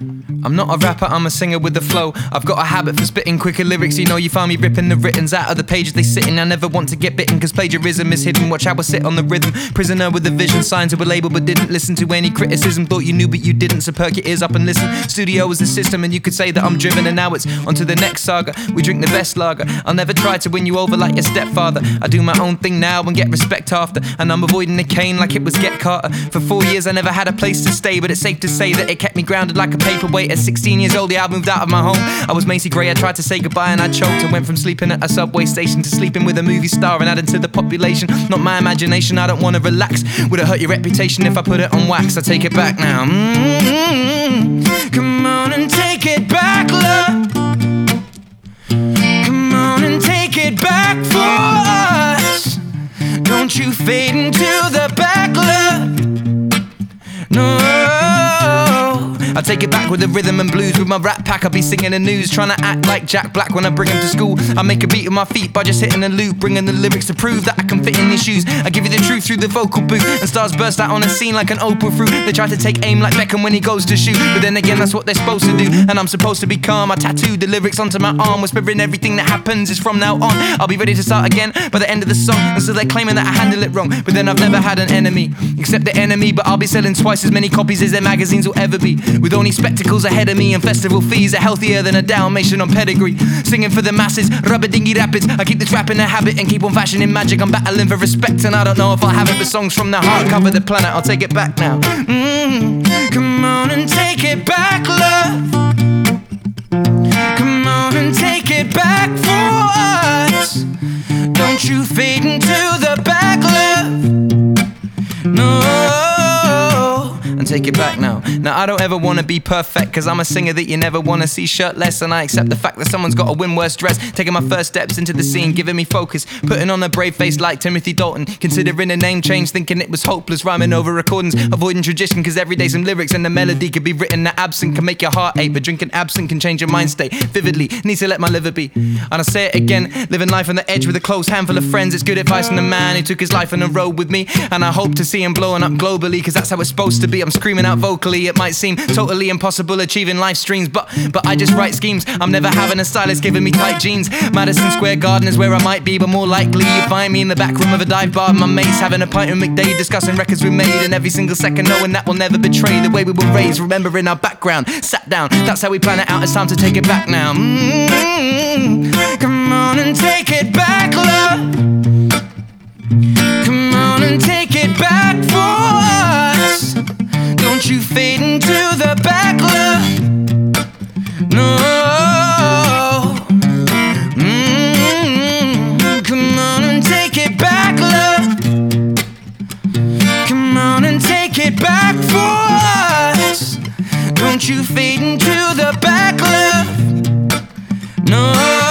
I'm not a rapper, I'm a singer with a flow. I've got a habit for spitting quicker lyrics. You know, you find me ripping the writtens out of the pages they sit in. I never want to get bitten, cause plagiarism is hidden. Watch how I sit on the rhythm. Prisoner with a vision, signed to a label, but didn't listen to any criticism. Thought you knew, but you didn't, so perk your ears up and listen. Studio was the system, and you could say that I'm driven, and now it's on to the next saga. We drink the best lager. I'll never try to win you over like your stepfather. I do my own thing now and get respect after. And I'm avoiding the cane like it was Get Carter. For four years, I never had a place to stay, but it's safe to say that it kept me grounded like a paperweight. At 16 years old, yeah, I moved out of my home. I was Macy Gray, I tried to say goodbye and I choked. and went from sleeping at a subway station to sleeping with a movie star and adding to the population. Not my imagination, I don't wanna relax. Would it hurt your reputation if I put it on wax? I take it back now. Mm-hmm. Come on and take it back, love. Come on and take it back for us. Don't you fade into the I take it back with the rhythm and blues. With my rap pack, I'll be singing the news. Trying to act like Jack Black when I bring him to school. I make a beat with my feet by just hitting a loop. Bringing the lyrics to prove that I can fit in these shoes. I give you the truth through the vocal booth. And stars burst out on the scene like an Opal Fruit. They try to take aim like Beckham when he goes to shoot. But then again, that's what they're supposed to do. And I'm supposed to be calm. I tattooed the lyrics onto my arm, whispering everything that happens is from now on. I'll be ready to start again by the end of the song. And so they're claiming that I handle it wrong. But then I've never had an enemy, except the enemy. But I'll be selling twice as many copies as their magazines will ever be. With only spectacles ahead of me and festival fees are healthier than a Dalmatian on pedigree. Singing for the masses, rubber dingy rapids. I keep the trap in a habit and keep on fashioning magic. I'm battling for respect and I don't know if I'll have it. But songs from the heart cover the planet. I'll take it back now. Mm, come on and take it back, love. Come on and take it back for us. Don't you fade into take it back now. Now, I don't ever wanna be perfect, cause I'm a singer that you never wanna see shirtless. And I accept the fact that someone's gotta win worse dress. Taking my first steps into the scene, giving me focus. Putting on a brave face like Timothy Dalton. Considering a name change, thinking it was hopeless. Rhyming over recordings, avoiding tradition, cause every day some lyrics and the melody could be written that absent can make your heart ache. But drinking absinthe can change your mind state vividly. Need to let my liver be. And I say it again, living life on the edge with a close handful of friends. It's good advice from the man who took his life on the road with me. And I hope to see him blowing up globally, cause that's how it's supposed to be. I'm screaming out vocally. It might seem totally impossible achieving live streams, but but I just write schemes. I'm never having a stylist giving me tight jeans. Madison Square Garden is where I might be, but more likely you find me in the back room of a dive bar. My mates having a pint with McDade, discussing records we made, and every single second knowing that we'll never betray the way we were raised. Remembering our background, sat down. That's how we plan it out. It's time to take it back now. Mm-hmm. Don't you fade into the back love. No.